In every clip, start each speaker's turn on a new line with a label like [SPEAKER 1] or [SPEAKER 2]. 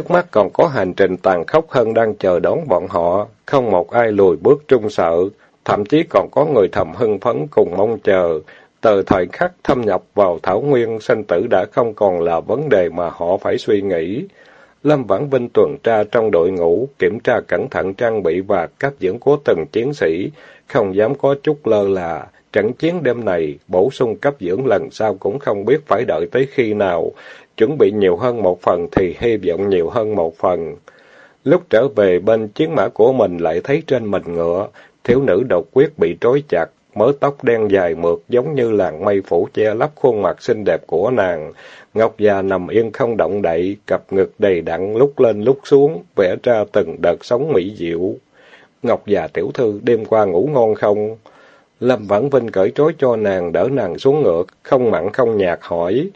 [SPEAKER 1] Trước mắt còn có hành trình tàn khốc hơn đang chờ đón bọn họ, không một ai lùi bước trung sợ, thậm chí còn có người thầm hưng phấn cùng mong chờ. Từ thời khắc thâm nhập vào Thảo Nguyên, sinh tử đã không còn là vấn đề mà họ phải suy nghĩ. Lâm Vãn Vinh tuần tra trong đội ngũ, kiểm tra cẩn thận trang bị và cách dưỡng của từng chiến sĩ, không dám có chút lơ là. Trận chiến đêm này, bổ sung cấp dưỡng lần sau cũng không biết phải đợi tới khi nào. Chuẩn bị nhiều hơn một phần thì hy vọng nhiều hơn một phần. Lúc trở về bên chiến mã của mình lại thấy trên mình ngựa, thiếu nữ độc quyết bị trói chặt, mớ tóc đen dài mượt giống như làn mây phủ che lấp khuôn mặt xinh đẹp của nàng. Ngọc già nằm yên không động đậy, cặp ngực đầy đặn lúc lên lúc xuống, vẽ ra từng đợt sóng mỹ diệu. Ngọc già tiểu thư đêm qua ngủ ngon không? Lâm Vãn Vinh cởi trói cho nàng, đỡ nàng xuống ngựa, không mặn không nhạt hỏi.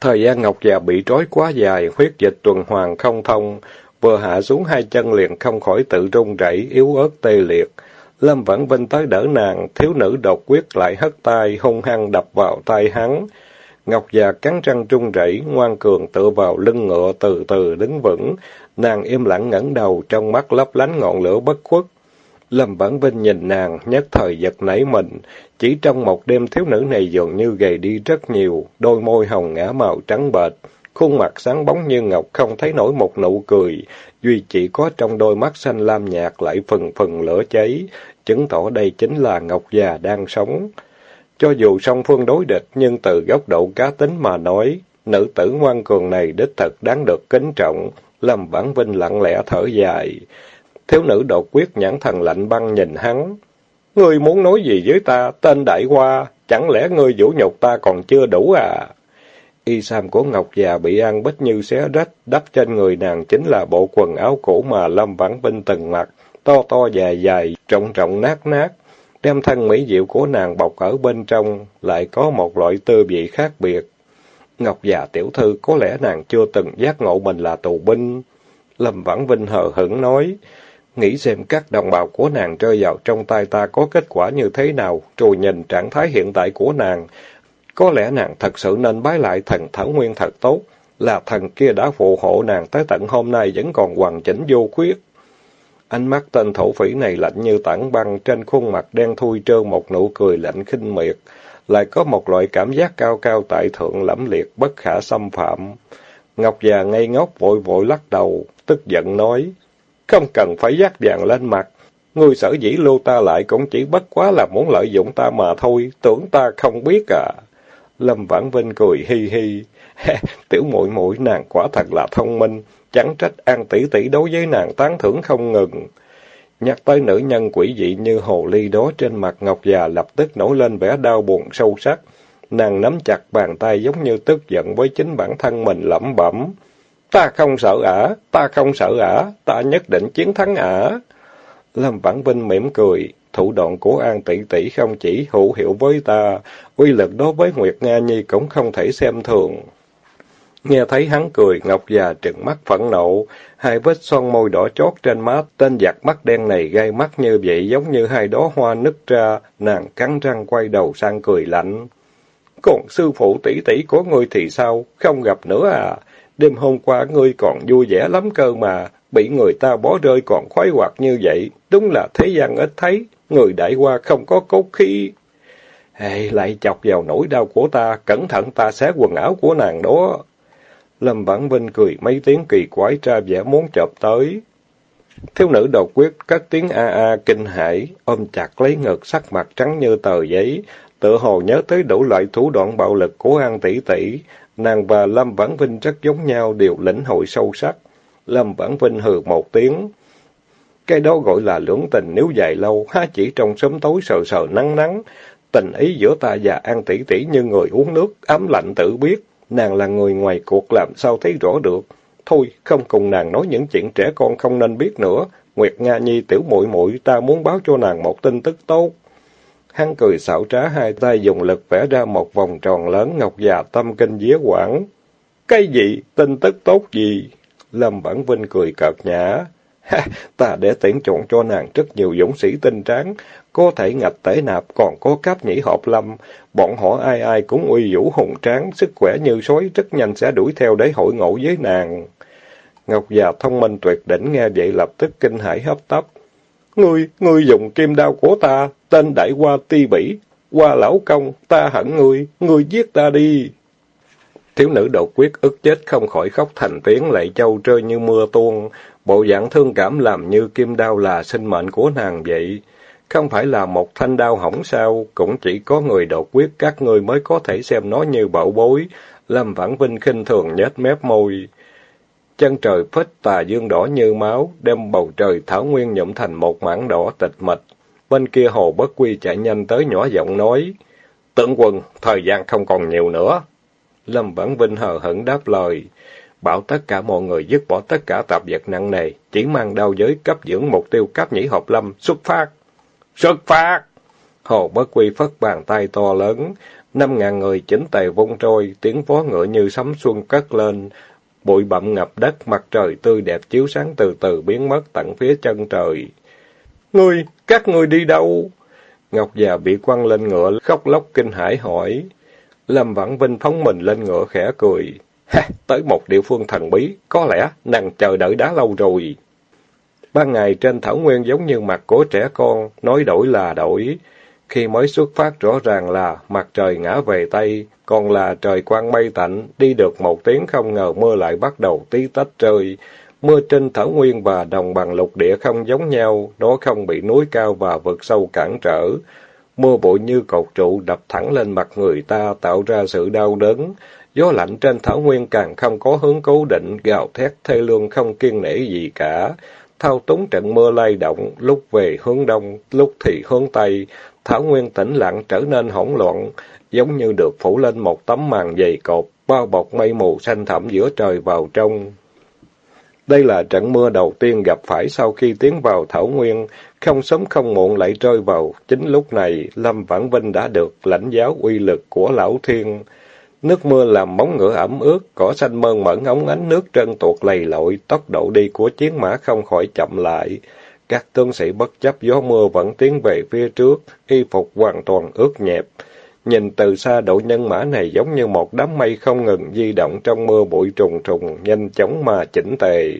[SPEAKER 1] Thời gian Ngọc già bị trói quá dài, huyết dịch tuần hoàn không thông, vừa hạ xuống hai chân liền không khỏi tự run rẩy, yếu ớt tê liệt. Lâm Vãn Vinh tới đỡ nàng, thiếu nữ đột quyết lại hất tay, hung hăng đập vào tay hắn. Ngọc già cắn răng trung rẩy, ngoan cường tựa vào lưng ngựa từ từ đứng vững. Nàng im lặng ngẩng đầu, trong mắt lấp lánh ngọn lửa bất khuất. Lâm Bản Vinh nhìn nàng, nhất thời giật nảy mình. Chỉ trong một đêm thiếu nữ này dường như gầy đi rất nhiều, đôi môi hồng ngã màu trắng bệch, khuôn mặt sáng bóng như ngọc không thấy nổi một nụ cười, duy chỉ có trong đôi mắt xanh lam nhạt lại phần phần lửa cháy, chứng tỏ đây chính là Ngọc già đang sống. Cho dù song phương đối địch, nhưng từ góc độ cá tính mà nói, nữ tử ngoan cường này đích thật đáng được kính trọng, Lâm Bản Vinh lặng lẽ thở dài. Thiếu nữ đột quyết nhãn thần lạnh băng nhìn hắn. Ngươi muốn nói gì với ta, tên đại hoa, chẳng lẽ ngươi vũ nhục ta còn chưa đủ à? Y sam của Ngọc già bị ăn bích như xé rách, đắp trên người nàng chính là bộ quần áo cũ mà Lâm Vãn Vinh từng mặc, to to dài dài, trọng trọng nát nát. Đem thân mỹ diệu của nàng bọc ở bên trong, lại có một loại tư vị khác biệt. Ngọc già tiểu thư có lẽ nàng chưa từng giác ngộ mình là tù binh. Lâm Vãn Vinh hờ hững nói, nghĩ xem các đồng bào của nàng rơi vào trong tay ta có kết quả như thế nào, rồi nhìn trạng thái hiện tại của nàng. Có lẽ nàng thật sự nên bái lại thần Thảo Nguyên thật tốt, là thần kia đã phù hộ nàng tới tận hôm nay vẫn còn hoàn chỉnh vô khuyết. Ánh mắt tên thổ phỉ này lạnh như tảng băng, trên khuôn mặt đen thui trơ một nụ cười lạnh khinh miệt, lại có một loại cảm giác cao cao tại thượng lẫm liệt bất khả xâm phạm. Ngọc già ngây ngốc vội vội lắc đầu, tức giận nói, không cần phải dắt vàng lên mặt. Ngươi sở dĩ lưu ta lại cũng chỉ bất quá là muốn lợi dụng ta mà thôi, tưởng ta không biết à. Lâm Vãn Vinh cười hi hi. Tiểu muội muội nàng quả thật là thông minh, chẳng trách An tỷ tỷ đối với nàng tán thưởng không ngừng. Nhắc tới nữ nhân quỷ dị như hồ ly đó trên mặt Ngọc già lập tức nổi lên vẻ đau buồn sâu sắc. Nàng nắm chặt bàn tay giống như tức giận với chính bản thân mình lẩm bẩm. Ta không sợ ả, ta không sợ ả, ta nhất định chiến thắng ả. Lâm Vãn Vinh mỉm cười, thủ đoạn của An tỷ tỷ không chỉ hữu hiệu với ta, uy lực đối với Nguyệt Nga Nhi cũng không thể xem thường. Nghe thấy hắn cười, Ngọc già trừng mắt phẫn nộ, hai vết son môi đỏ chót trên má, tên giặc mắt đen này gai mắt như vậy giống như hai đóa hoa nứt ra, nàng cắn răng quay đầu sang cười lạnh. Còn sư phụ tỷ tỷ của ngươi thì sao, không gặp nữa à? Đêm hôm qua ngươi còn vui vẻ lắm cơ mà, bị người ta bỏ rơi còn khoái hoạt như vậy, đúng là thế gian ít thấy, người đại qua không có cốt khí. Hey, lại chọc vào nỗi đau của ta, cẩn thận ta xé quần áo của nàng đó. Lâm Vãn Vinh cười mấy tiếng kỳ quái tra vẻ muốn chộp tới. Thiếu nữ đột quyết các tiếng a a kinh hãi, ôm chặt lấy ngực sắc mặt trắng như tờ giấy, tự hồ nhớ tới đủ loại thủ đoạn bạo lực của An tỷ tỷ, nàng và Lâm Vãn Vinh rất giống nhau, đều lĩnh hội sâu sắc. Lâm Vãn Vinh hừ một tiếng. Cái đó gọi là lưỡng tình nếu dài lâu, há chỉ trong sớm tối sờ sờ nắng nắng. Tình ý giữa ta và An tỷ tỷ như người uống nước, ấm lạnh tự biết. Nàng là người ngoài cuộc làm sao thấy rõ được. Thôi, không cùng nàng nói những chuyện trẻ con không nên biết nữa. Nguyệt Nga Nhi tiểu muội muội ta muốn báo cho nàng một tin tức tốt. Hắn cười xảo trá hai tay dùng lực vẽ ra một vòng tròn lớn ngọc già tâm kinh día quảng. Cái gì? Tin tức tốt gì? Lâm Bản Vinh cười cợt nhã. Ha, ta để tuyển chọn cho nàng rất nhiều dũng sĩ tinh tráng, có thể ngạch tể nạp, còn có cáp nhĩ hộp lâm. Bọn họ ai ai cũng uy vũ hùng tráng, sức khỏe như sói, rất nhanh sẽ đuổi theo để hội ngộ với nàng. Ngọc già thông minh tuyệt đỉnh nghe vậy lập tức kinh hãi hấp tấp. Ngươi, ngươi dùng kim đao của ta, tên đại qua ti bỉ, qua lão công, ta hận ngươi, ngươi giết ta đi. Thiếu nữ đột quyết ức chết không khỏi khóc thành tiếng lại châu trơi như mưa tuôn, bộ dạng thương cảm làm như kim đao là sinh mệnh của nàng vậy. Không phải là một thanh đao hỏng sao, cũng chỉ có người đột quyết các ngươi mới có thể xem nó như bảo bối. Lâm Vãn Vinh khinh thường nhếch mép môi. Chân trời phích tà dương đỏ như máu, đem bầu trời thảo nguyên nhuộm thành một mảng đỏ tịch mịch. Bên kia hồ bất quy chạy nhanh tới nhỏ giọng nói. Tướng quân, thời gian không còn nhiều nữa. Lâm Vãn Vinh hờ hững đáp lời. Bảo tất cả mọi người dứt bỏ tất cả tạp vật nặng nề, chỉ mang đau giới cấp dưỡng mục tiêu cấp nhĩ hợp lâm, xuất phát. Xuất phát! Hồ Bất Quy phất bàn tay to lớn, năm ngàn người chỉnh tề vung trôi, tiếng vó ngựa như sấm xuân cất lên, bụi bặm ngập đất, mặt trời tươi đẹp chiếu sáng từ từ biến mất tận phía chân trời. Ngươi, các ngươi đi đâu? Ngọc già bị quăng lên ngựa, khóc lóc kinh hãi hỏi. Lâm Vãn Vinh phóng mình lên ngựa khẽ cười. Ha, tới một địa phương thần bí, có lẽ nàng chờ đợi đã lâu rồi. Ban ngày trên thảo nguyên giống như mặt của trẻ con, nói đổi là đổi. Khi mới xuất phát rõ ràng là mặt trời ngã về Tây, còn là trời quang mây tạnh, đi được một tiếng không ngờ mưa lại bắt đầu tí tách rơi. Mưa trên thảo nguyên và đồng bằng lục địa không giống nhau, nó không bị núi cao và vực sâu cản trở. Mưa bụi như cột trụ đập thẳng lên mặt người ta tạo ra sự đau đớn. Gió lạnh trên thảo nguyên càng không có hướng cố định, gào thét thê lương không kiên nể gì cả. Thao túng trận mưa lay động, lúc về hướng đông, lúc thì hướng tây. Thảo nguyên tĩnh lặng trở nên hỗn loạn, giống như được phủ lên một tấm màn dày cột, bao bọc mây mù xanh thẳm giữa trời vào trong. Đây là trận mưa đầu tiên gặp phải sau khi tiến vào Thảo Nguyên, không sớm không muộn lại rơi vào. Chính lúc này, Lâm Vãn Vinh đã được lãnh giáo uy lực của Lão Thiên. Nước mưa làm móng ngựa ẩm ướt, cỏ xanh mơn mởn ống ánh nước trơn tuột lầy lội, tốc độ đi của chiến mã không khỏi chậm lại. Các tướng sĩ bất chấp gió mưa vẫn tiến về phía trước, y phục hoàn toàn ướt nhẹp. Nhìn từ xa đội nhân mã này giống như một đám mây không ngừng di động trong mưa bụi trùng trùng, nhanh chóng mà chỉnh tề.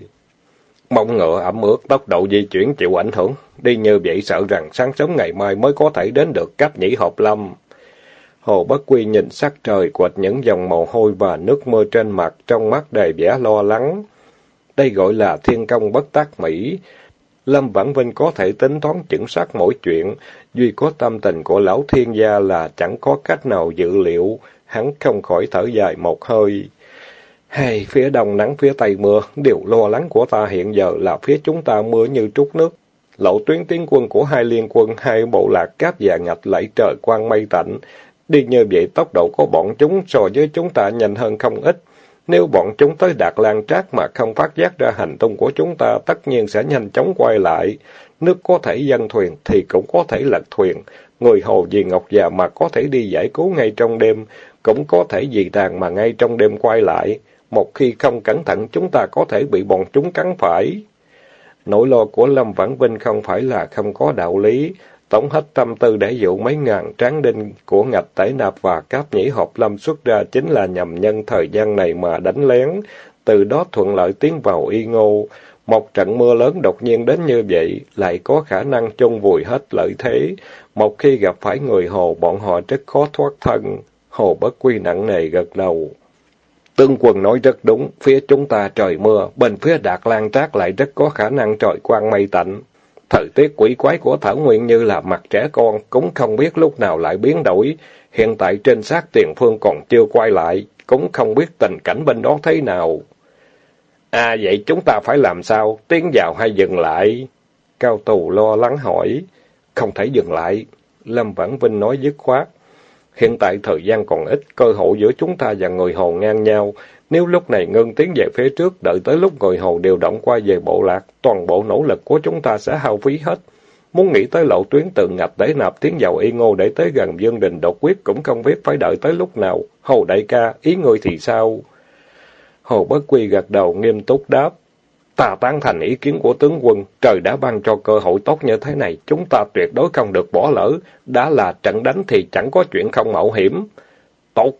[SPEAKER 1] Mông ngựa ẩm ướt, tốc độ di chuyển chịu ảnh hưởng. Đi như vậy sợ rằng sáng sớm ngày mai mới có thể đến được cấp nhĩ hộp lâm. Hồ Bất Quy nhìn sắc trời quệt những dòng mồ hôi và nước mưa trên mặt, trong mắt đầy vẻ lo lắng. Đây gọi là thiên công bất tác mỹ. Lâm Vãn Vinh có thể tính toán chuẩn xác mỗi chuyện, duy có tâm tình của lão thiên gia là chẳng có cách nào dự liệu, hắn không khỏi thở dài một hơi. Hay, phía đông nắng phía tây mưa, điều lo lắng của ta hiện giờ là phía chúng ta mưa như trút nước. Lộ tuyến tiến quân của hai liên quân, hai bộ lạc cáp và ngạch lẫy trời quang mây tạnh. Đi như vậy tốc độ của bọn chúng so với chúng ta nhanh hơn không ít. Nếu bọn chúng tới Đạt Lan Trác mà không phát giác ra hành tung của chúng ta, tất nhiên sẽ nhanh chóng quay lại. Nước có thể dân thuyền thì cũng có thể lật thuyền. Người hồ vì Ngọc già mà có thể đi giải cứu ngay trong đêm, cũng có thể vì tàn mà ngay trong đêm quay lại. Một khi không cẩn thận chúng ta có thể bị bọn chúng cắn phải. Nỗi lo của Lâm Vãn Vinh không phải là không có đạo lý tống hết tâm tư để dụ mấy ngàn tráng đinh của ngạch tẩy nạp và cáp nhĩ hộp lâm xuất ra chính là nhằm nhân thời gian này mà đánh lén, từ đó thuận lợi tiến vào y ngô. Một trận mưa lớn đột nhiên đến như vậy, lại có khả năng chung vùi hết lợi thế. Một khi gặp phải người hồ, bọn họ rất khó thoát thân. Hồ bất quy nặng nề gật đầu. Tương quần nói rất đúng, phía chúng ta trời mưa, bên phía Đạt Lan Trác lại rất có khả năng trời quang mây tạnh. Thời tiết quỷ quái của Thảo Nguyên như là mặt trẻ con, cũng không biết lúc nào lại biến đổi. Hiện tại trên xác tiền phương còn chưa quay lại, cũng không biết tình cảnh bên đó thế nào. À vậy chúng ta phải làm sao? Tiến vào hay dừng lại? Cao tù lo lắng hỏi. Không thể dừng lại. Lâm Vãn Vinh nói dứt khoát. Hiện tại thời gian còn ít, cơ hội giữa chúng ta và người Hồ ngang nhau. Nếu lúc này ngưng tiến về phía trước, đợi tới lúc người hầu điều động qua về bộ lạc, toàn bộ nỗ lực của chúng ta sẽ hao phí hết. Muốn nghĩ tới lộ tuyến từ ngạch để nạp tiến vào y ngô để tới gần Dương Đình đột quyết cũng không biết phải đợi tới lúc nào. hầu đại ca, ý ngươi thì sao? Hồ Bất Quy gật đầu nghiêm túc đáp. Ta tán thành ý kiến của tướng quân, trời đã ban cho cơ hội tốt như thế này, chúng ta tuyệt đối không được bỏ lỡ, đã là trận đánh thì chẳng có chuyện không mạo hiểm. Tốt,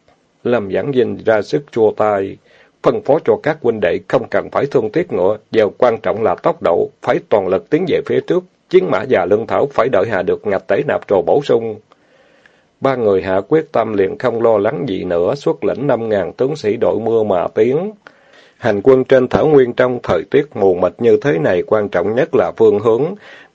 [SPEAKER 1] Lâm Giảng Dinh ra sức chua tay, phân phó cho các huynh đệ không cần phải thương tiếc nữa. điều quan trọng là tốc độ, phải toàn lực tiến về phía trước, chiến mã và lương thảo phải đợi hạ được ngạch tẩy nạp trồ bổ sung. Ba người hạ quyết tâm liền không lo lắng gì nữa, xuất lĩnh năm ngàn tướng sĩ đội mưa mà tiến. Hành quân trên thảo nguyên trong thời tiết mù mịt như thế này quan trọng nhất là phương hướng.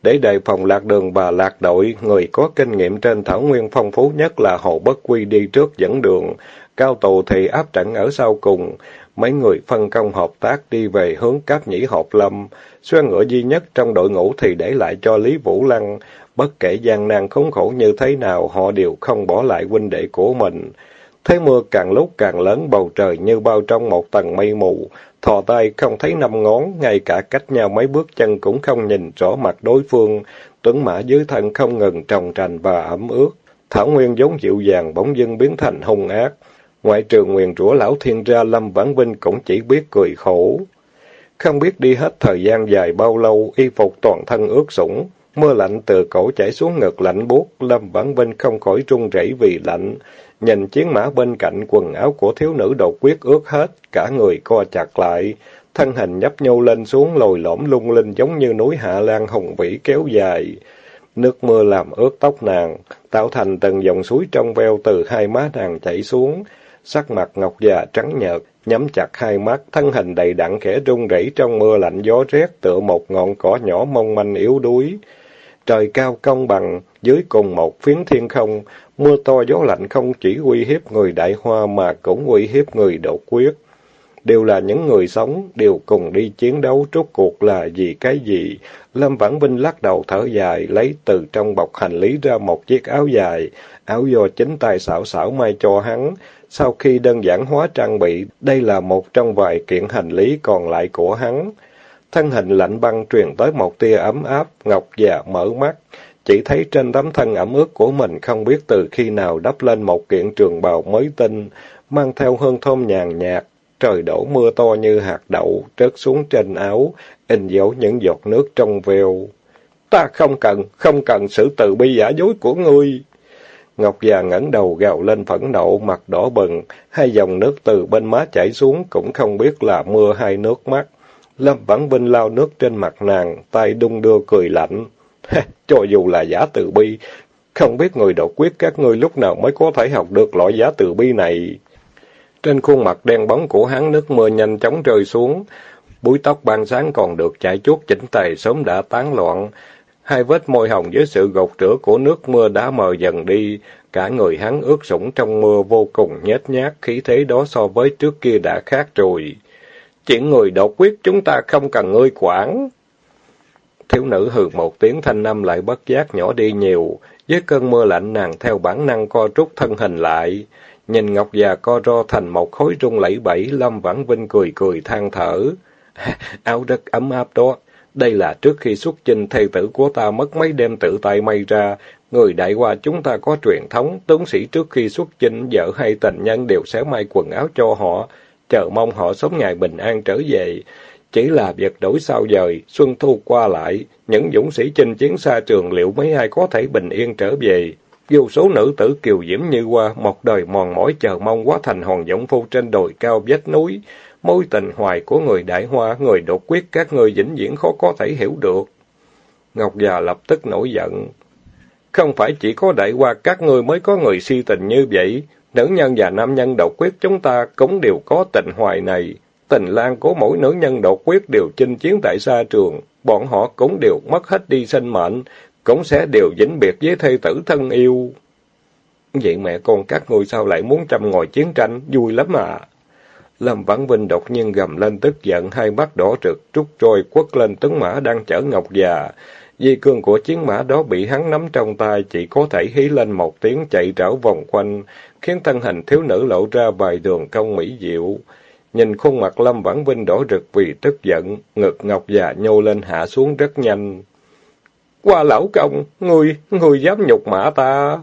[SPEAKER 1] Để đề phòng lạc đường và lạc đội, người có kinh nghiệm trên thảo nguyên phong phú nhất là Hồ Bất Quy đi trước dẫn đường. Cao tù thì áp trận ở sau cùng. Mấy người phân công hợp tác đi về hướng cáp nhĩ hộp lâm. Xoa ngựa duy nhất trong đội ngũ thì để lại cho Lý Vũ Lăng. Bất kể gian nan khốn khổ như thế nào, họ đều không bỏ lại huynh đệ của mình. Thế mưa càng lúc càng lớn, bầu trời như bao trong một tầng mây mù. Thò tay không thấy năm ngón, ngay cả cách nhau mấy bước chân cũng không nhìn rõ mặt đối phương. Tuấn mã dưới thân không ngừng trồng trành và ẩm ướt. Thảo Nguyên giống dịu dàng bỗng dưng biến thành hung ác. Ngoại trừ nguyền rủa lão thiên ra Lâm Vãn Vinh cũng chỉ biết cười khổ. Không biết đi hết thời gian dài bao lâu, y phục toàn thân ướt sũng. Mưa lạnh từ cổ chảy xuống ngực lạnh buốt, Lâm Vãn Vinh không khỏi run rẩy vì lạnh. Nhìn chiến mã bên cạnh quần áo của thiếu nữ đột quyết ướt hết, cả người co chặt lại. Thân hình nhấp nhô lên xuống lồi lõm lung linh giống như núi Hạ Lan hùng vĩ kéo dài. Nước mưa làm ướt tóc nàng, tạo thành từng dòng suối trong veo từ hai má nàng chảy xuống. Sắc mặt ngọc già trắng nhợt, nhắm chặt hai mắt, thân hình đầy đặn khẽ rung rẩy trong mưa lạnh gió rét tựa một ngọn cỏ nhỏ mong manh yếu đuối. Trời cao công bằng, dưới cùng một phiến thiên không, mưa to gió lạnh không chỉ uy hiếp người đại hoa mà cũng uy hiếp người đột quyết. Đều là những người sống, đều cùng đi chiến đấu rốt cuộc là vì cái gì. Lâm Vãn Vinh lắc đầu thở dài, lấy từ trong bọc hành lý ra một chiếc áo dài, áo do chính tay xảo xảo may cho hắn. Sau khi đơn giản hóa trang bị, đây là một trong vài kiện hành lý còn lại của hắn. Thân hình lạnh băng truyền tới một tia ấm áp, ngọc già mở mắt. Chỉ thấy trên tấm thân ẩm ướt của mình không biết từ khi nào đắp lên một kiện trường bào mới tinh, mang theo hương thơm nhàn nhạt. Trời đổ mưa to như hạt đậu, rớt xuống trên áo, in dấu những giọt nước trong veo. Ta không cần, không cần sự từ bi giả dối của ngươi. Ngọc già ngẩng đầu gào lên phẫn nộ, mặt đỏ bừng, hai dòng nước từ bên má chảy xuống, cũng không biết là mưa hay nước mắt. Lâm Vãn Vinh lao nước trên mặt nàng, tay đung đưa cười lạnh. Cho dù là giả từ bi, không biết người đột quyết các ngươi lúc nào mới có thể học được loại giả từ bi này. Trên khuôn mặt đen bóng của hắn nước mưa nhanh chóng rơi xuống. Búi tóc ban sáng còn được chải chuốt chỉnh tề sớm đã tán loạn. Hai vết môi hồng dưới sự gột rửa của nước mưa đã mờ dần đi. Cả người hắn ướt sũng trong mưa vô cùng nhét nhát, khí thế đó so với trước kia đã khác rồi. Chuyện người đột quyết chúng ta không cần ngươi quản. Thiếu nữ hừ một tiếng thanh âm lại bất giác nhỏ đi nhiều. Với cơn mưa lạnh nàng theo bản năng co rút thân hình lại. Nhìn Ngọc già co ro thành một khối rung lẫy bẫy, Lâm Vãn Vinh cười cười than thở. Áo rất ấm áp đó. Đây là trước khi xuất chinh thầy tử của ta mất mấy đêm tự tay may ra. Người đại qua chúng ta có truyền thống, tướng sĩ trước khi xuất chinh, vợ hay tình nhân đều sẽ may quần áo cho họ, chờ mong họ sống ngày bình an trở về. Chỉ là việc đổi sao dời, xuân thu qua lại, những dũng sĩ chinh chiến xa trường liệu mấy ai có thể bình yên trở về. Vô số nữ tử kiều diễm như qua, một đời mòn mỏi chờ mong quá thành hòn dũng phu trên đồi cao vách núi. Mối tình hoài của người đại hoa, người đột quyết các người vĩnh viễn khó có thể hiểu được. Ngọc già lập tức nổi giận. Không phải chỉ có đại hoa các ngươi mới có người si tình như vậy. Nữ nhân và nam nhân độc quyết chúng ta cũng đều có tình hoài này. Tình lang của mỗi nữ nhân độc quyết đều chinh chiến tại xa trường. Bọn họ cũng đều mất hết đi sinh mệnh, cũng sẽ đều vĩnh biệt với thê tử thân yêu. Vậy mẹ con các ngươi sao lại muốn trăm ngồi chiến tranh, vui lắm à. Lâm Vãn Vinh đột nhiên gầm lên tức giận, hai mắt đỏ trực, trút trôi quất lên tấn mã đang chở ngọc già. Di cương của chiến mã đó bị hắn nắm trong tay, chỉ có thể hí lên một tiếng chạy rảo vòng quanh, khiến thân hình thiếu nữ lộ ra vài đường cong mỹ diệu. Nhìn khuôn mặt Lâm Vãn Vinh đỏ rực vì tức giận, ngực ngọc già nhô lên hạ xuống rất nhanh. Qua lão công, ngươi, ngươi dám nhục mạ ta.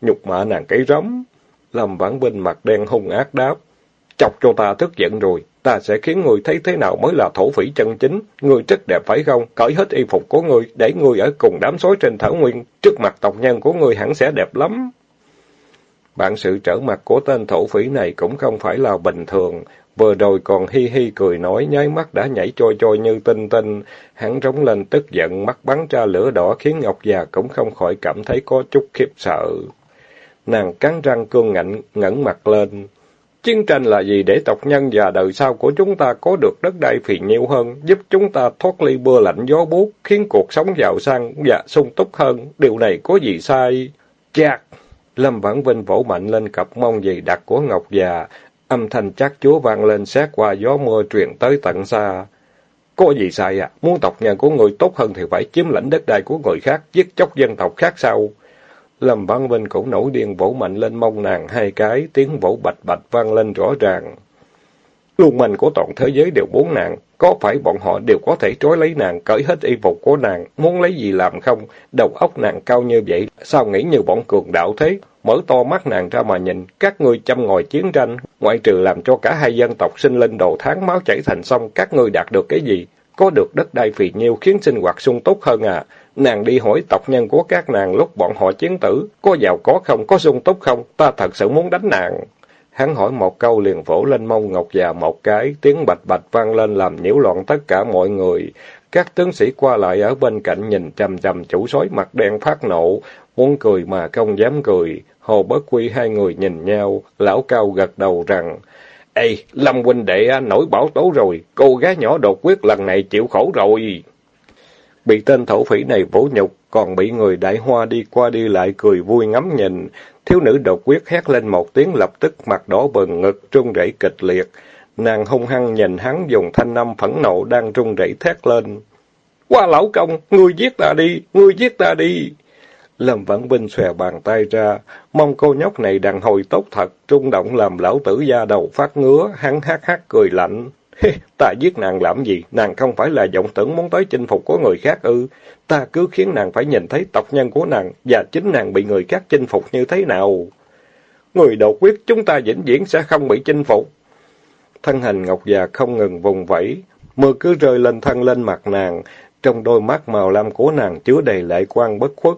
[SPEAKER 1] Nhục mạ nàng cái rắm. Lâm Vãn Vinh mặt đen hung ác đáp. Chọc cho ta tức giận rồi, ta sẽ khiến người thấy thế nào mới là thổ phỉ chân chính. Người rất đẹp phải không? Cởi hết y phục của người, để người ở cùng đám sói trên thảo nguyên. Trước mặt tộc nhân của người hẳn sẽ đẹp lắm. Bạn sự trở mặt của tên thổ phỉ này cũng không phải là bình thường. Vừa rồi còn hi hi cười nói, nháy mắt đã nhảy trôi trôi như tinh tinh. Hắn rống lên tức giận, mắt bắn ra lửa đỏ khiến Ngọc già cũng không khỏi cảm thấy có chút khiếp sợ. Nàng cắn răng cương ngạnh, ngẩng mặt lên. Chiến tranh là gì để tộc nhân và đời sau của chúng ta có được đất đai phì nhiêu hơn, giúp chúng ta thoát ly mưa lạnh gió buốt, khiến cuộc sống giàu sang và sung túc hơn. Điều này có gì sai? Chạc! Lâm Vãn Vinh vỗ mạnh lên cặp mông dày đặc của Ngọc già, âm thanh chắc chúa vang lên xét qua gió mưa truyền tới tận xa. Có gì sai à? Muốn tộc nhân của người tốt hơn thì phải chiếm lãnh đất đai của người khác, giết chóc dân tộc khác sao? Lâm Văn Vinh cũng nổi điên vỗ mạnh lên mông nàng hai cái, tiếng vỗ bạch bạch vang lên rõ ràng. Luôn mình của toàn thế giới đều muốn nàng, có phải bọn họ đều có thể trói lấy nàng, cởi hết y phục của nàng, muốn lấy gì làm không? Đầu óc nàng cao như vậy, sao nghĩ như bọn cường đạo thế? Mở to mắt nàng ra mà nhìn, các ngươi chăm ngồi chiến tranh, ngoại trừ làm cho cả hai dân tộc sinh linh đồ tháng máu chảy thành sông, các ngươi đạt được cái gì? Có được đất đai phì nhiêu khiến sinh hoạt sung túc hơn à? Nàng đi hỏi tộc nhân của các nàng lúc bọn họ chiến tử, có giàu có không, có sung túc không, ta thật sự muốn đánh nàng. Hắn hỏi một câu liền vỗ lên mông Ngọc già một cái, tiếng bạch bạch vang lên làm nhiễu loạn tất cả mọi người. Các tướng sĩ qua lại ở bên cạnh nhìn chầm chầm chủ sói mặt đen phát nộ, muốn cười mà không dám cười. Hồ Bất Quy hai người nhìn nhau, lão cao gật đầu rằng, Ê, Lâm huynh đệ nổi bảo tố rồi, cô gái nhỏ đột quyết lần này chịu khổ rồi. Bị tên thổ phỉ này vỗ nhục, còn bị người đại hoa đi qua đi lại cười vui ngắm nhìn. Thiếu nữ đột quyết hét lên một tiếng lập tức mặt đỏ bừng ngực, trung rẩy kịch liệt. Nàng hung hăng nhìn hắn dùng thanh âm phẫn nộ đang trung rẩy thét lên. Qua lão công, ngươi giết ta đi, ngươi giết ta đi. Lâm Vãn Vinh xòe bàn tay ra, mong cô nhóc này đàn hồi tốt thật, trung động làm lão tử da đầu phát ngứa, hắn hát hát cười lạnh. ta giết nàng làm gì? Nàng không phải là vọng tưởng muốn tới chinh phục của người khác ư? Ta cứ khiến nàng phải nhìn thấy tộc nhân của nàng và chính nàng bị người khác chinh phục như thế nào. Người đột quyết chúng ta vĩnh viễn sẽ không bị chinh phục. Thân hình ngọc già không ngừng vùng vẫy, mưa cứ rơi lên thân lên mặt nàng, trong đôi mắt màu lam của nàng chứa đầy lệ quan bất khuất.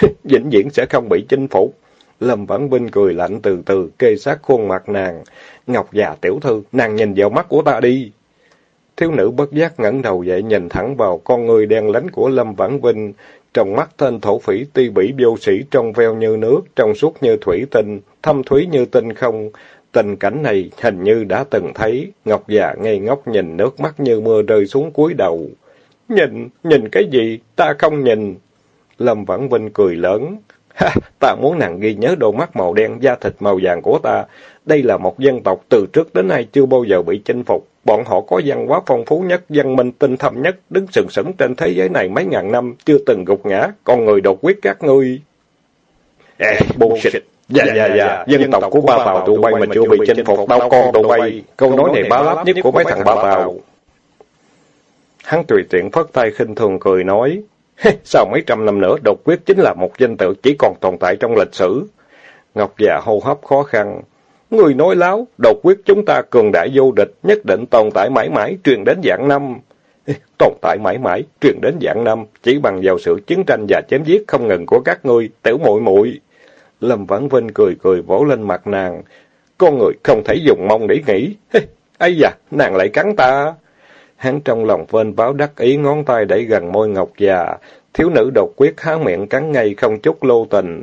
[SPEAKER 1] vĩnh viễn sẽ không bị chinh phục. Lâm Vãn Vinh cười lạnh từ từ, kê sát khuôn mặt nàng. Ngọc già tiểu thư, nàng nhìn vào mắt của ta đi. Thiếu nữ bất giác ngẩng đầu dậy nhìn thẳng vào con người đen lánh của Lâm Vãn Vinh. Trong mắt tên thổ phỉ ti bỉ vô sĩ trong veo như nước, trong suốt như thủy tinh, thâm thúy như tinh không. Tình cảnh này hình như đã từng thấy. Ngọc già ngây ngốc nhìn nước mắt như mưa rơi xuống cuối đầu. Nhìn, nhìn cái gì? Ta không nhìn. Lâm Vãn Vinh cười lớn. Ha, ta muốn nàng ghi nhớ đôi mắt màu đen, da thịt màu vàng của ta. Đây là một dân tộc từ trước đến nay chưa bao giờ bị chinh phục. Bọn họ có văn hóa phong phú nhất, văn minh tinh thâm nhất, đứng sừng sững trên thế giới này mấy ngàn năm, chưa từng gục ngã, con người đột quyết các ngươi. Ê, bullshit! Dạ, dạ, dạ, dân tộc của ba tàu tụi bay mà chưa bị chinh phục, đâu con tụi bay. Câu nói này bá láp nhất của mấy thằng ba tàu. Hắn tùy tiện phất tay khinh thường cười nói, sau mấy trăm năm nữa, độc quyết chính là một danh tự chỉ còn tồn tại trong lịch sử. Ngọc già hô hấp khó khăn. Người nói láo, độc quyết chúng ta cường đại vô địch, nhất định tồn tại mãi mãi, truyền đến dạng năm. Tồn tại mãi mãi, truyền đến dạng năm, chỉ bằng vào sự chiến tranh và chém giết không ngừng của các ngươi, tiểu muội muội Lâm Vãn Vinh cười cười vỗ lên mặt nàng. Con người không thể dùng mông để nghĩ. Ây da, nàng lại cắn ta. Hắn trong lòng vên báo đắc ý ngón tay đẩy gần môi ngọc già. Thiếu nữ độc quyết há miệng cắn ngay không chút lô tình.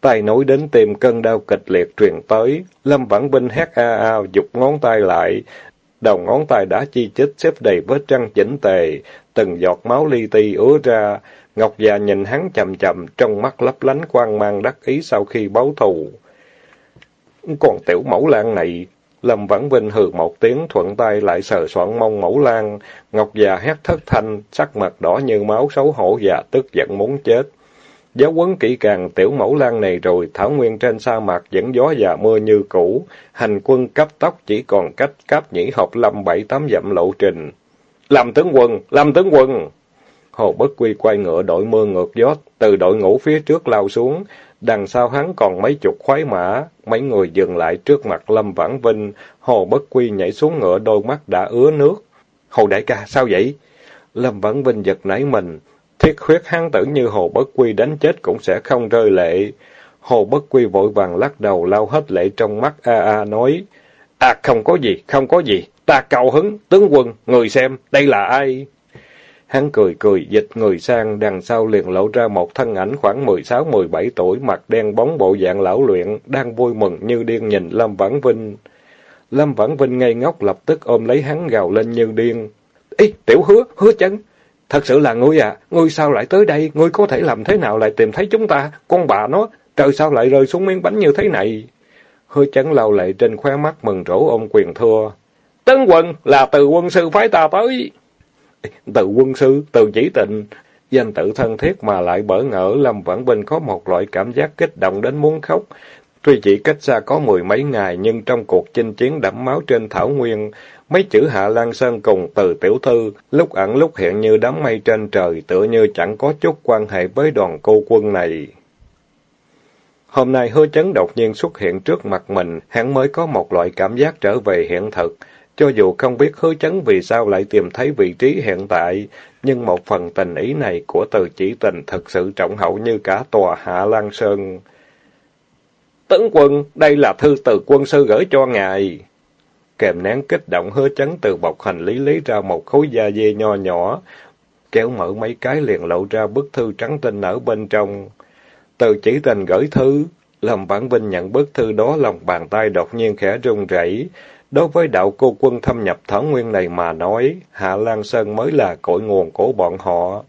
[SPEAKER 1] Tay nối đến tìm cơn đau kịch liệt truyền tới. Lâm Vãn Vinh hét a a, dục ngón tay lại. Đầu ngón tay đã chi chít xếp đầy vết răng chỉnh tề. Từng giọt máu li ti ứa ra. Ngọc già nhìn hắn chậm chậm trong mắt lấp lánh quang mang đắc ý sau khi báo thù. Còn tiểu mẫu lan này, Lâm Vãn Vinh hừ một tiếng, thuận tay lại sờ soạn mông mẫu lan. Ngọc già hét thất thanh, sắc mặt đỏ như máu xấu hổ và tức giận muốn chết. Giáo quấn kỹ càng tiểu mẫu lan này rồi, thảo nguyên trên sa mạc vẫn gió và mưa như cũ. Hành quân cấp tốc chỉ còn cách cáp nhĩ học lâm bảy tám dặm lộ trình. Làm tướng quân! Làm tướng quân! Hồ Bất Quy quay ngựa đội mưa ngược gió, từ đội ngũ phía trước lao xuống, đằng sau hắn còn mấy chục khoái mã, mấy người dừng lại trước mặt Lâm Vãn Vinh, Hồ Bất Quy nhảy xuống ngựa đôi mắt đã ứa nước. Hồ đại ca, sao vậy? Lâm Vãn Vinh giật nảy mình, thiết huyết hắn tử như Hồ Bất Quy đánh chết cũng sẽ không rơi lệ. Hồ Bất Quy vội vàng lắc đầu lau hết lệ trong mắt a a nói, À không có gì, không có gì, ta cao hứng, tướng quân, người xem, đây là ai? Hắn cười cười, dịch người sang, đằng sau liền lộ ra một thân ảnh khoảng 16-17 tuổi, mặt đen bóng bộ dạng lão luyện, đang vui mừng như điên nhìn Lâm Vãn Vinh. Lâm Vãn Vinh ngây ngốc lập tức ôm lấy hắn gào lên như điên. Ý, tiểu hứa, hứa chấn, thật sự là ngươi à, ngươi sao lại tới đây, ngươi có thể làm thế nào lại tìm thấy chúng ta, con bà nó, trời sao lại rơi xuống miếng bánh như thế này? Hứa chấn lau lệ trên khóe mắt mừng rỗ ôm quyền thua. Tấn quân là từ quân sư phái ta tới. Từ quân sư, từ chỉ tịnh, danh tự thân thiết mà lại bỡ ngỡ, Lâm Vãn Vinh có một loại cảm giác kích động đến muốn khóc. Tuy chỉ cách xa có mười mấy ngày, nhưng trong cuộc chinh chiến đẫm máu trên Thảo Nguyên, mấy chữ Hạ Lan Sơn cùng từ tiểu thư, lúc ẩn lúc hiện như đám mây trên trời, tựa như chẳng có chút quan hệ với đoàn cô quân này. Hôm nay hứa chấn đột nhiên xuất hiện trước mặt mình, hắn mới có một loại cảm giác trở về hiện thực. Cho dù không biết hứa chấn vì sao lại tìm thấy vị trí hiện tại, nhưng một phần tình ý này của từ chỉ tình thực sự trọng hậu như cả tòa Hạ Lan Sơn. Tấn quân, đây là thư từ quân sư gửi cho ngài. Kèm nén kích động hứa chấn từ bọc hành lý lấy ra một khối da dê nho nhỏ, kéo mở mấy cái liền lộ ra bức thư trắng tinh ở bên trong. Từ chỉ tình gửi thư, Lâm Vãn Vinh nhận bức thư đó lòng bàn tay đột nhiên khẽ run rẩy. Đối với đạo cô quân thâm nhập Thảo Nguyên này mà nói, Hạ Lan Sơn mới là cội nguồn của bọn họ.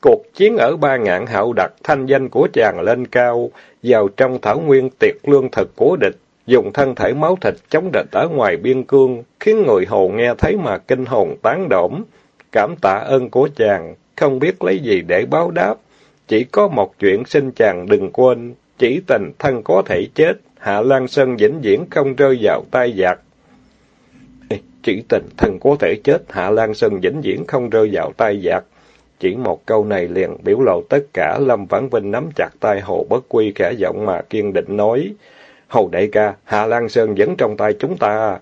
[SPEAKER 1] Cuộc chiến ở ba ngạn hạo đặt thanh danh của chàng lên cao, vào trong Thảo Nguyên tiệt lương thực của địch, dùng thân thể máu thịt chống địch ở ngoài biên cương, khiến người hồ nghe thấy mà kinh hồn tán đổm. Cảm tạ ơn của chàng, không biết lấy gì để báo đáp. Chỉ có một chuyện xin chàng đừng quên, chỉ tình thân có thể chết, Hạ Lan Sơn vĩnh viễn không rơi vào tay giặc. Chỉ tình thần có thể chết, Hạ Lan Sơn vĩnh viễn không rơi vào tay giặc. Chỉ một câu này liền biểu lộ tất cả, Lâm Vãn Vinh nắm chặt tay Hồ Bất Quy khẽ giọng mà kiên định nói. Hồ đại ca, Hạ Lan Sơn vẫn trong tay chúng ta.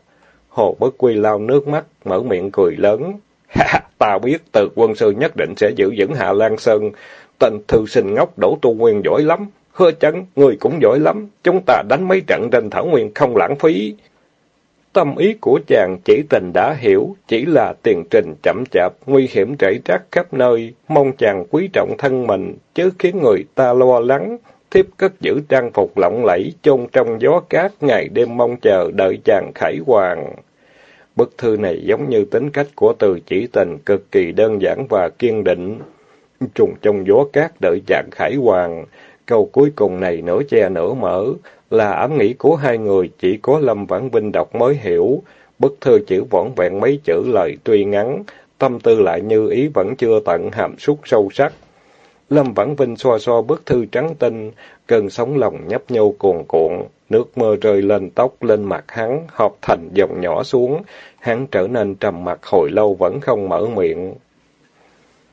[SPEAKER 1] Hồ Bất Quy lau nước mắt, mở miệng cười lớn. Ha, ta biết từ quân sư nhất định sẽ giữ vững Hạ Lan Sơn. Tên thư sinh ngốc đổ tu nguyên giỏi lắm. Hứa chấn, người cũng giỏi lắm. Chúng ta đánh mấy trận trên thảo nguyên không lãng phí. Tâm ý của chàng chỉ tình đã hiểu, chỉ là tiền trình chậm chạp, nguy hiểm rải rác khắp nơi, mong chàng quý trọng thân mình, chứ khiến người ta lo lắng. Thiếp cất giữ trang phục lộng lẫy, chôn trong gió cát, ngày đêm mong chờ đợi chàng khải hoàng. Bức thư này giống như tính cách của từ chỉ tình, cực kỳ đơn giản và kiên định. Trùng trong gió cát đợi chàng khải hoàng. Câu cuối cùng này nửa che nửa mở, là ám nghĩ của hai người chỉ có Lâm Vãn Vinh đọc mới hiểu. Bức thư chữ vỏn vẹn mấy chữ lời tuy ngắn, tâm tư lại như ý vẫn chưa tận hàm xúc sâu sắc. Lâm Vãn Vinh xoa xoa bức thư trắng tinh, cơn sóng lòng nhấp nhô cuồn cuộn, nước mưa rơi lên tóc lên mặt hắn, hợp thành dòng nhỏ xuống, hắn trở nên trầm mặt hồi lâu vẫn không mở miệng.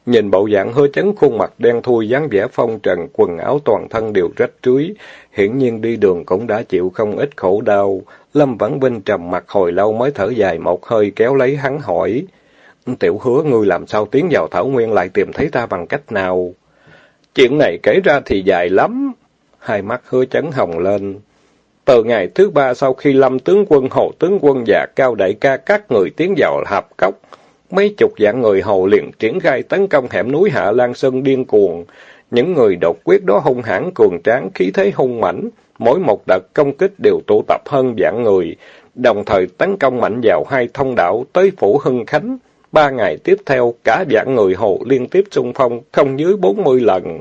[SPEAKER 1] Nhìn bộ dạng hơi chấn khuôn mặt đen thui dáng vẻ phong trần, quần áo toàn thân đều rách rưới, hiển nhiên đi đường cũng đã chịu không ít khổ đau. Lâm Vãn Vinh trầm mặt hồi lâu mới thở dài một hơi kéo lấy hắn hỏi. Tiểu hứa ngươi làm sao tiến vào Thảo Nguyên lại tìm thấy ta bằng cách nào? Chuyện này kể ra thì dài lắm. Hai mắt hứa chấn hồng lên. Từ ngày thứ ba sau khi Lâm tướng quân, Hồ tướng quân và Cao đại ca các người tiến vào hạp cốc, mấy chục dạng người hầu liền triển khai tấn công hẻm núi Hạ Lan Sơn điên cuồng. Những người độc quyết đó hung hãn cường tráng, khí thế hung mãnh, mỗi một đợt công kích đều tụ tập hơn dạng người, đồng thời tấn công mạnh vào hai thông đạo tới phủ Hưng Khánh. Ba ngày tiếp theo, cả dạng người Hồ liên tiếp xung phong, không dưới bốn mươi lần.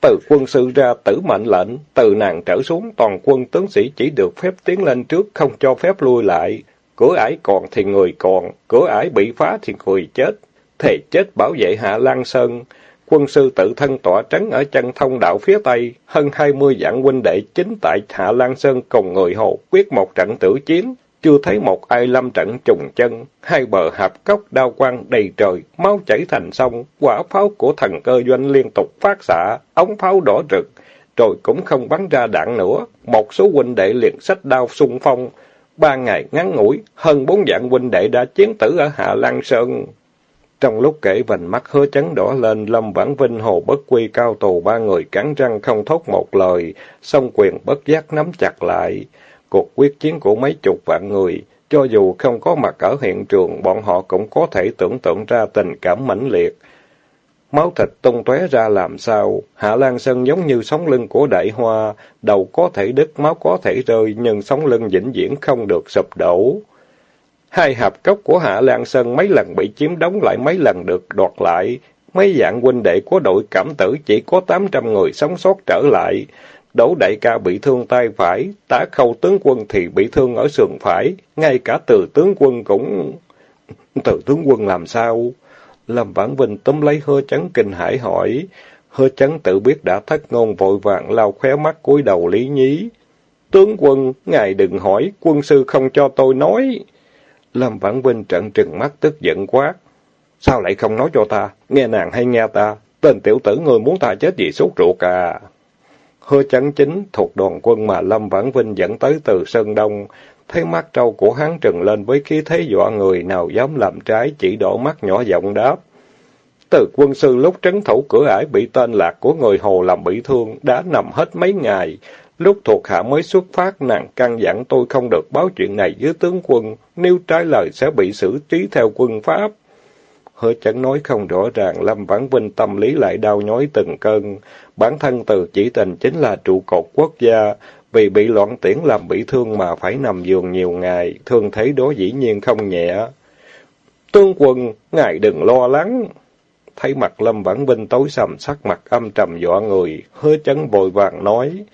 [SPEAKER 1] Từ quân sư ra tử mệnh lệnh, từ nàng trở xuống toàn quân tướng sĩ chỉ được phép tiến lên trước, không cho phép lui lại. Cửa ải còn thì người còn, cửa ải bị phá thì người chết. Thề chết bảo vệ Hạ Lan Sơn. Quân sư tự thân tỏa trấn ở chân thông đạo phía Tây, hơn hai mươi vạn huynh đệ chính tại Hạ Lan Sơn cùng người Hồ quyết một trận tử chiến. Chưa thấy một ai lâm trận trùng chân, hai bờ hạp cốc đao quang đầy trời, máu chảy thành sông, quả pháo của thần cơ doanh liên tục phát xạ, ống pháo đỏ rực, rồi cũng không bắn ra đạn nữa. Một số huynh đệ liền sách đao xung phong. Ba ngày ngắn ngủi, hơn bốn vạn huynh đệ đã chiến tử ở Hạ Lan Sơn. Trong lúc kể vành mắt hứa chấn đỏ lên, Lâm Vãn Vinh Hồ Bất Quy cao tù ba người cắn răng không thốt một lời, song quyền bất giác nắm chặt lại. cuộc quyết chiến của mấy chục vạn người, cho dù không có mặt ở hiện trường, bọn họ cũng có thể tưởng tượng ra tình cảm mãnh liệt. Máu thịt tung tóe ra làm sao, Hạ Lan Sơn giống như sóng lưng của đại hoa, đầu có thể đứt, máu có thể rơi, nhưng sóng lưng vĩnh viễn không được sụp đổ. Hai hạp cốc của Hạ Lan Sơn mấy lần bị chiếm đóng lại mấy lần được đoạt lại, mấy dạng huynh đệ của đội cảm tử chỉ có 800 người sống sót trở lại. Đỗ đại ca bị thương tay phải, tả khâu tướng quân thì bị thương ở sườn phải, ngay cả từ tướng quân cũng... Từ tướng quân làm sao? Lâm Vãn Vinh túm lấy hơ chấn kinh hải hỏi. Hơ chấn tự biết đã thất ngôn vội vàng lao khóe mắt cúi đầu lý nhí. Tướng quân, ngài đừng hỏi, quân sư không cho tôi nói. Lâm Vãn Vinh trận trừng mắt tức giận quát. Sao lại không nói cho ta? Nghe nàng hay nghe ta? Tên tiểu tử người muốn ta chết vì sốt ruột à? Hứa chấn chính thuộc đoàn quân mà Lâm Vãn Vinh dẫn tới từ Sơn Đông. Thấy mắt trâu của hắn trừng lên với khí thế dọa người nào dám làm trái chỉ đổ mắt nhỏ giọng đáp. Từ quân sư lúc trấn thủ cửa ải bị tên lạc của người Hồ làm bị thương, đã nằm hết mấy ngày. Lúc thuộc hạ mới xuất phát, nàng căn dặn tôi không được báo chuyện này với tướng quân, nếu trái lời sẽ bị xử trí theo quân pháp. Hứa chấn nói không rõ ràng, Lâm Vãn Vinh tâm lý lại đau nhói từng cơn. Bản thân từ chỉ tình chính là trụ cột quốc gia, vì bị loạn tiễn làm bị thương mà phải nằm giường nhiều ngày, thương thế đó dĩ nhiên không nhẹ. tương quân, ngài đừng lo lắng. Thấy mặt Lâm Vãn Vinh tối sầm sắc mặt âm trầm dọa người, hứa chấn vội vàng nói.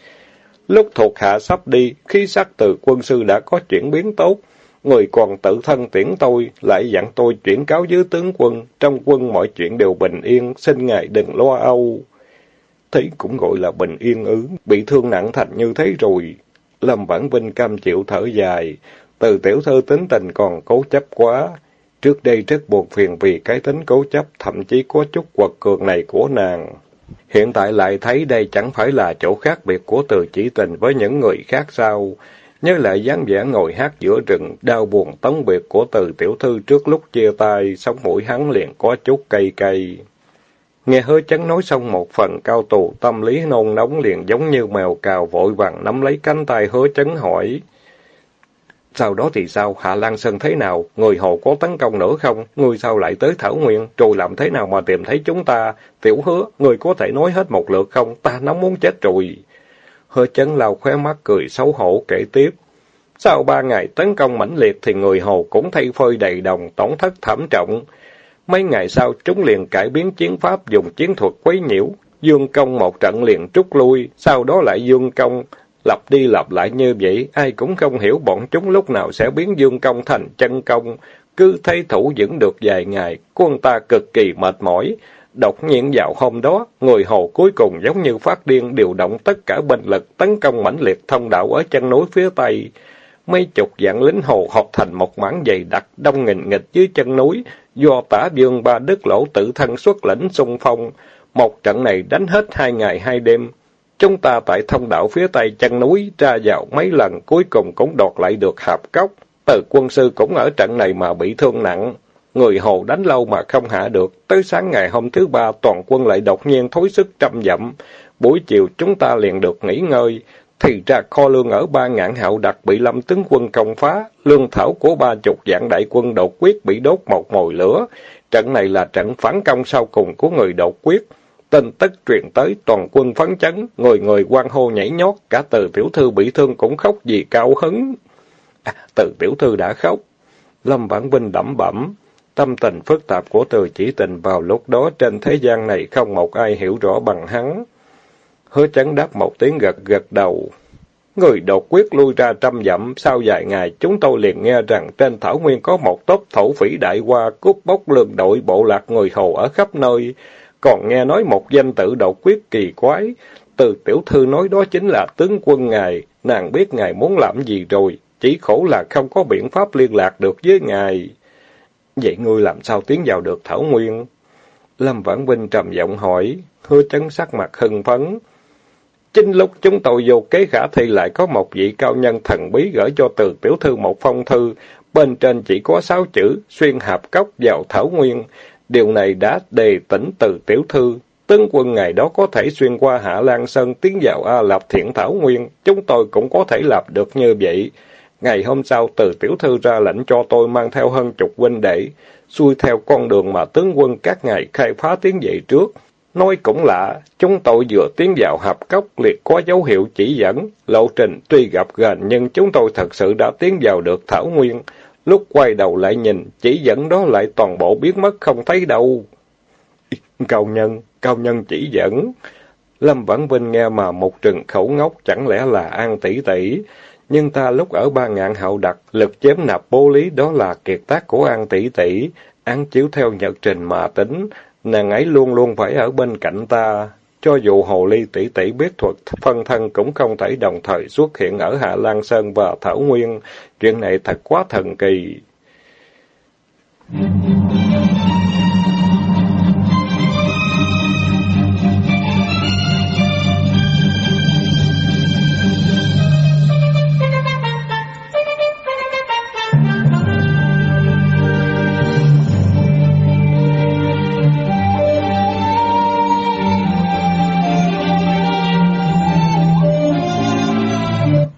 [SPEAKER 1] Lúc thuộc hạ sắp đi, khí sắc từ quân sư đã có chuyển biến tốt. Người còn tự thân tiễn tôi, lại dặn tôi chuyển cáo với tướng quân. Trong quân mọi chuyện đều bình yên, xin ngài đừng lo âu. Thế cũng gọi là bình yên ứ, bị thương nặng thành như thế rồi. Lâm Vãn Vinh cam chịu thở dài, từ tiểu thư tính tình còn cố chấp quá. Trước đây rất buồn phiền vì cái tính cố chấp, thậm chí có chút quật cường này của nàng. Hiện tại lại thấy đây chẳng phải là chỗ khác biệt của từ chỉ tình với những người khác sao. Nhớ lại dáng vẻ ngồi hát giữa rừng, đau buồn tống biệt của từ tiểu thư trước lúc chia tay, sống mũi hắn liền có chút cay cay. Nghe hứa chấn nói xong một phần cao tù, tâm lý nôn nóng liền giống như mèo cào vội vàng nắm lấy cánh tay hứa chấn hỏi. Sau đó thì sao? Hạ Lan Sơn thế nào? Người hồ có tấn công nữa không? Người sao lại tới Thảo Nguyên? Rồi làm thế nào mà tìm thấy chúng ta? Tiểu hứa, người có thể nói hết một lượt không? Ta nóng muốn chết rồi. Hứa chấn lao khóe mắt cười xấu hổ kể tiếp. Sau ba ngày tấn công mãnh liệt thì người hồ cũng thay phơi đầy đồng, tổn thất thảm trọng. Mấy ngày sau, chúng liền cải biến chiến pháp dùng chiến thuật quấy nhiễu. Dương công một trận liền trút lui, sau đó lại dương công. Lặp đi lặp lại như vậy, ai cũng không hiểu bọn chúng lúc nào sẽ biến dương công thành chân công. Cứ thấy thủ dẫn được vài ngày, quân ta cực kỳ mệt mỏi. Đột nhiên vào hôm đó, người hồ cuối cùng giống như phát điên điều động tất cả binh lực tấn công mãnh liệt thông đạo ở chân núi phía Tây. Mấy chục vạn lính hồ hợp thành một mảng dày đặc đông nghìn nghịch dưới chân núi, do tả dương ba đức lỗ tự thân xuất lĩnh xung phong. Một trận này đánh hết hai ngày hai đêm. Chúng ta tại thông đạo phía tây chân núi ra vào mấy lần cuối cùng cũng đọt lại được hạp cốc. Từ quân sư cũng ở trận này mà bị thương nặng. Người Hồ đánh lâu mà không hạ được. Tới sáng ngày hôm thứ ba toàn quân lại đột nhiên thối sức trăm dặm. Buổi chiều chúng ta liền được nghỉ ngơi. Thì ra kho lương ở ba ngạn hạo đặc bị lâm tướng quân công phá, lương thảo của ba chục vạn đại quân đột quyết bị đốt một mồi lửa. Trận này là trận phản công sau cùng của người đột quyết. Tin tức truyền tới toàn quân phấn chấn, người người quan hô nhảy nhót, cả từ tiểu thư bị thương cũng khóc vì cao hứng. À, từ tiểu thư đã khóc. Lâm Vãn Vinh đẩm bẩm. Tâm tình phức tạp của từ chỉ tình vào lúc đó trên thế gian này không một ai hiểu rõ bằng hắn. Hứa chấn đáp một tiếng gật gật đầu. Người đột quyết lui ra trăm dặm, sau vài ngày chúng tôi liền nghe rằng trên Thảo Nguyên có một tốp thổ phỉ đại qua cướp bóc lương đội bộ lạc người hầu ở khắp nơi. Còn nghe nói một danh tử đột quyết kỳ quái. Từ tiểu thư nói đó chính là tướng quân ngài, nàng biết ngài muốn làm gì rồi, chỉ khổ là không có biện pháp liên lạc được với ngài. Vậy ngươi làm sao tiến vào được Thảo Nguyên? Lâm Vãn Vinh trầm giọng hỏi, hứa chấn sắc mặt hưng phấn. Chính lúc chúng tôi vô kế khả thi lại có một vị cao nhân thần bí gửi cho từ tiểu thư một phong thư, bên trên chỉ có sáu chữ, xuyên hạp cốc vào Thảo Nguyên. Điều này đã đề tỉnh từ tiểu thư. tướng quân ngày đó có thể xuyên qua Hạ Lan Sơn tiến vào A Lạp Thiện Thảo Nguyên, chúng tôi cũng có thể làm được như vậy. Ngày hôm sau, từ tiểu thư ra lệnh cho tôi mang theo hơn chục huynh đệ, xuôi theo con đường mà tướng quân các ngài khai phá tiến dậy trước. Nói cũng lạ, chúng tôi vừa tiến vào hạp cốc liệt có dấu hiệu chỉ dẫn. Lộ trình tuy gặp gần nhưng chúng tôi thật sự đã tiến vào được Thảo Nguyên. Lúc quay đầu lại nhìn, chỉ dẫn đó lại toàn bộ biến mất không thấy đâu. Cao nhân, cao nhân chỉ dẫn. Lâm Vãn Vinh nghe mà một trừng khẩu ngốc chẳng lẽ là An tỷ tỷ. Nhưng ta lúc ở ba ngạn hậu đặt, lực chém nạp bố lý đó là kiệt tác của An tỷ tỷ. Án chiếu theo nhật trình mà tính, nàng ấy luôn luôn phải ở bên cạnh ta. Cho dù Hồ Ly tỷ tỷ biết thuật phân thân cũng không thể đồng thời xuất hiện ở Hạ Lan Sơn và Thảo Nguyên. Chuyện này thật quá thần kỳ.